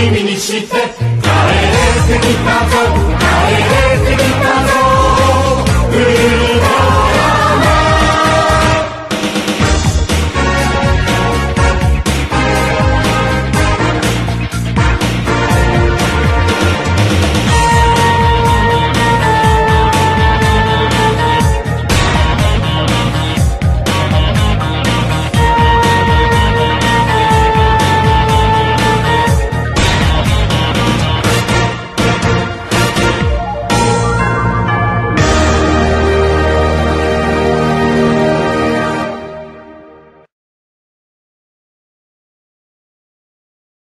耳にして帰ってきたぞ。